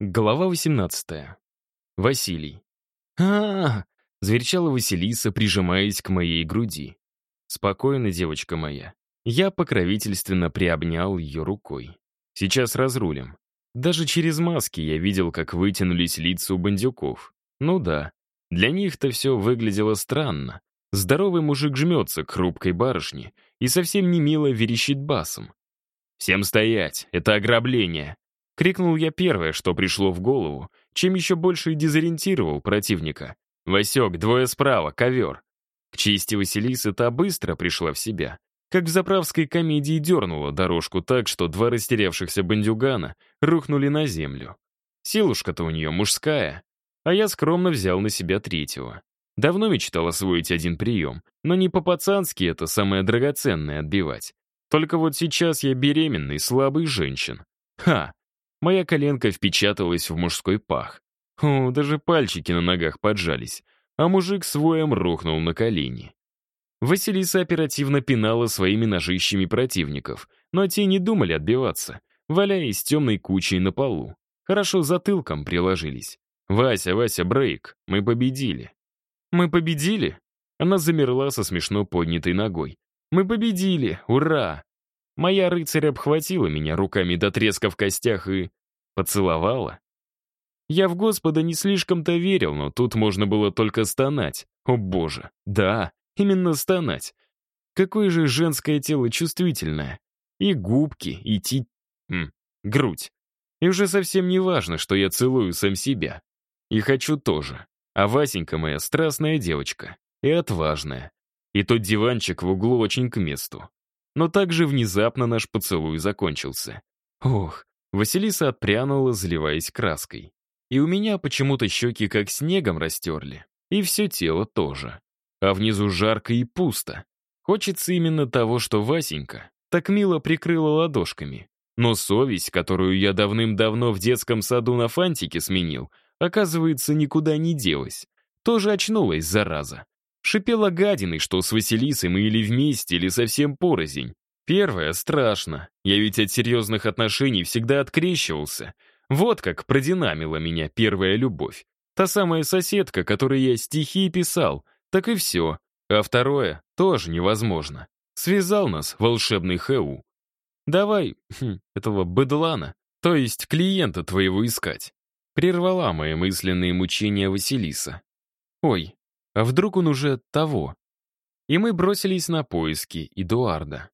Глава 18. Василий. а, -а, -а Василиса, прижимаясь к моей груди. «Спокойно, девочка моя». Я покровительственно приобнял ее рукой. «Сейчас разрулим». Даже через маски я видел, как вытянулись лица у бандюков. Ну да, для них-то все выглядело странно. Здоровый мужик жмется к хрупкой барышне и совсем не мило верещит басом. «Всем стоять! Это ограбление!» Крикнул я первое, что пришло в голову, чем еще больше и дезориентировал противника. «Васек, двое справа, ковер!» К чести Василисы та быстро пришла в себя. Как в заправской комедии дернула дорожку так, что два растерявшихся бандюгана рухнули на землю. Силушка-то у нее мужская, а я скромно взял на себя третьего. Давно мечтал освоить один прием, но не по-пацански это самое драгоценное отбивать. Только вот сейчас я беременный, слабый женщин. Ха! Моя коленка впечаталась в мужской пах. О, даже пальчики на ногах поджались, а мужик своем рухнул на колени. Василиса оперативно пинала своими ножищами противников, но те не думали отбиваться, валяясь темной кучей на полу. Хорошо затылком приложились. «Вася, Вася, брейк, мы победили». «Мы победили?» Она замерла со смешно поднятой ногой. «Мы победили! Ура!» Моя рыцарь обхватила меня руками до треска в костях и... поцеловала. Я в Господа не слишком-то верил, но тут можно было только стонать. О боже, да, именно стонать. Какое же женское тело чувствительное. И губки, и ти... М, грудь. И уже совсем не важно, что я целую сам себя. И хочу тоже. А Васенька моя страстная девочка. И отважная. И тот диванчик в углу очень к месту. Но также внезапно наш поцелуй закончился. Ох, Василиса отпрянула, заливаясь краской. И у меня почему-то щеки как снегом растерли. И все тело тоже. А внизу жарко и пусто. Хочется именно того, что Васенька так мило прикрыла ладошками. Но совесть, которую я давным-давно в детском саду на фантике сменил, оказывается, никуда не делась. Тоже очнулась, зараза. Шипела гадиной, что с Василисой мы или вместе, или совсем порознь. Первое страшно. Я ведь от серьезных отношений всегда открещивался. Вот как продинамила меня первая любовь. Та самая соседка, которой я стихи писал. Так и все. А второе тоже невозможно. Связал нас волшебный Хэу. Давай хм, этого быдлана, то есть клиента твоего искать. Прервала мои мысленные мучения Василиса. Ой, а вдруг он уже того? И мы бросились на поиски Эдуарда.